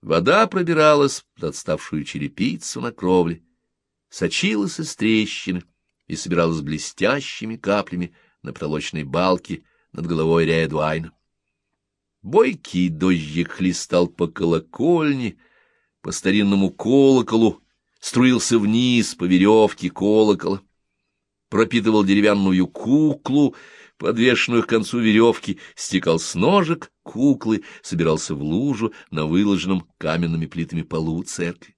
Вода пробиралась под отставшую черепицу на кровле, сочилась из трещины и собиралась блестящими каплями на потолочной балке над головой Редуайна. Бойкий дождик хлестал по колокольне, по старинному колоколу, струился вниз по веревке колокола, пропитывал деревянную куклу, подвешенную к концу веревки, стекал с ножек куклы, собирался в лужу на выложенном каменными плитами полу церкви.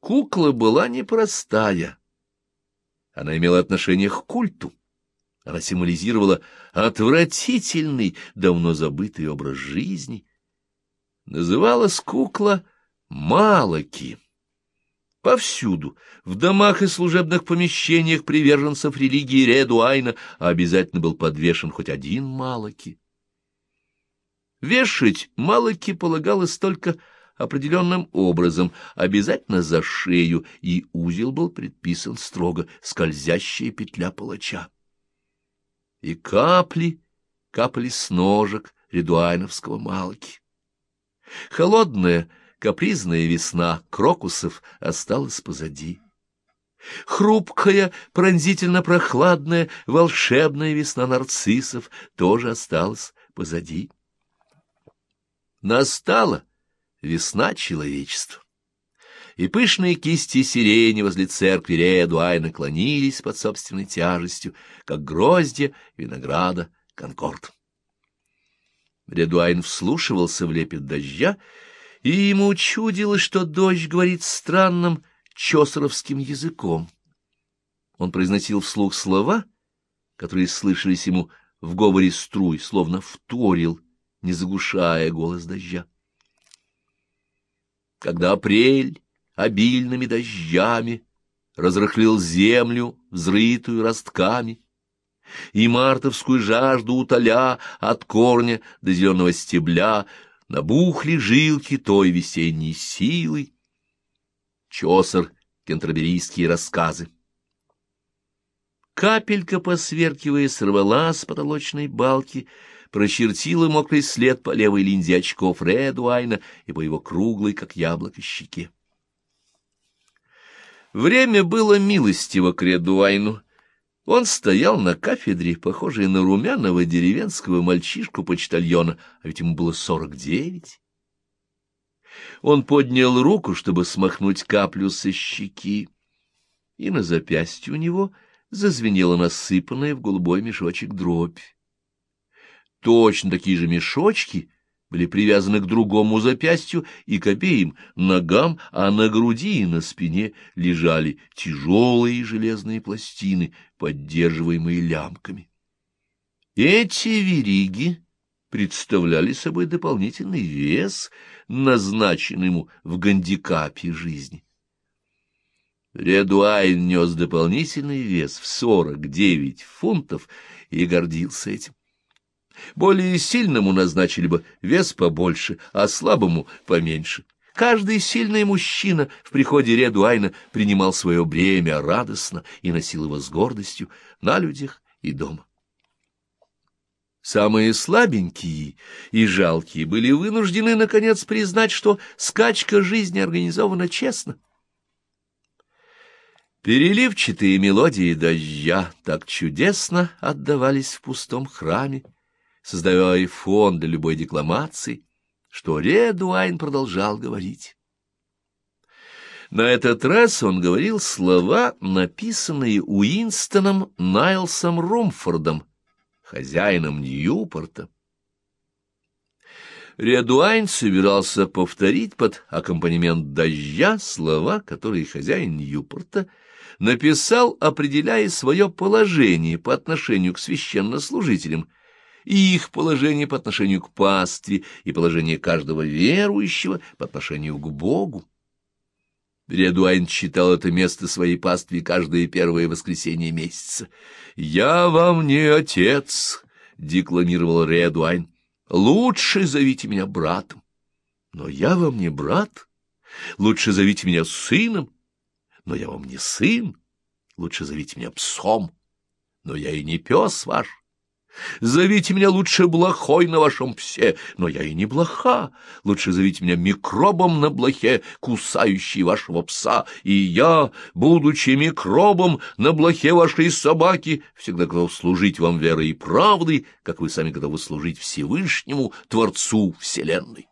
Кукла была непростая. Она имела отношение к культу. Она символизировала отвратительный, давно забытый образ жизни. Называлась кукла Малаки. Повсюду, в домах и служебных помещениях приверженцев религии Редуайна обязательно был подвешен хоть один Малаки. Вешать Малаки полагалось только определенным образом, обязательно за шею, и узел был предписан строго, скользящая петля палача. И капли капали с ножек редуайновского Малаки. Холодная, капризная весна крокусов осталась позади. Хрупкая, пронзительно-прохладная, волшебная весна нарциссов тоже осталась позади. Настала весна человечества. И пышные кисти сирени возле церкви Редуай наклонились под собственной тяжестью, как гроздья винограда конкорд. Редуайн вслушивался в лепет дождя, и ему чудилось, что дождь говорит странным чосеровским языком. Он произносил вслух слова, которые слышались ему в говоре струй, словно вторил, не заглушая голос дождя. Когда апрель обильными дождями разрыхлил землю, взрытую ростками, и мартовскую жажду утоля от корня до зеленого стебля набухли жилки той весенней силы. Чосер, кентерберийские рассказы. Капелька, посверкивая, сорвала с потолочной балки, прочертила мокрый след по левой линзе очков Редуайна и по его круглой, как яблоко, щеке. Время было милостиво к Редуайну. Он стоял на кафедре, похожей на румяного деревенского мальчишку-почтальона, а ведь ему было сорок девять. Он поднял руку, чтобы смахнуть каплю со щеки, и на запястье у него зазвенела насыпанная в голубой мешочек дробь. Точно такие же мешочки были привязаны к другому запястью и к обеим ногам, а на груди и на спине лежали тяжелые железные пластины, поддерживаемые лямками. Эти вериги представляли собой дополнительный вес, назначенный ему в гандикапе жизни. Редуайн нес дополнительный вес в сорок девять фунтов и гордился этим. Более сильному назначили бы вес побольше, а слабому — поменьше. Каждый сильный мужчина в приходе Редуайна принимал свое бремя радостно и носил его с гордостью на людях и дома. Самые слабенькие и жалкие были вынуждены, наконец, признать, что скачка жизни организована честно. Переливчатые мелодии дождя так чудесно отдавались в пустом храме, создавая фон для любой декламации, что Редуайн продолжал говорить. На этот раз он говорил слова, написанные Уинстоном Найлсом Румфордом, хозяином Ньюпорта. Редуайн собирался повторить под аккомпанемент дождя слова, которые хозяин Ньюпорта написал, определяя свое положение по отношению к священнослужителям — и их положение по отношению к пастве, и положение каждого верующего по отношению к Богу. Редуайн читал это место своей пастве каждое первое воскресенье месяца. «Я вам не отец», — декламировал Редуайн. «Лучше зовите меня братом». «Но я вам не брат. Лучше зовите меня сыном». «Но я вам не сын. Лучше зовите меня псом». «Но я и не пес ваш». Зовите меня лучше блохой на вашем псе, но я и не блоха. Лучше зовите меня микробом на блохе, кусающий вашего пса. И я, будучи микробом на блохе вашей собаки, всегда готов служить вам верой и правдой, как вы сами готовы служить Всевышнему, Творцу Вселенной.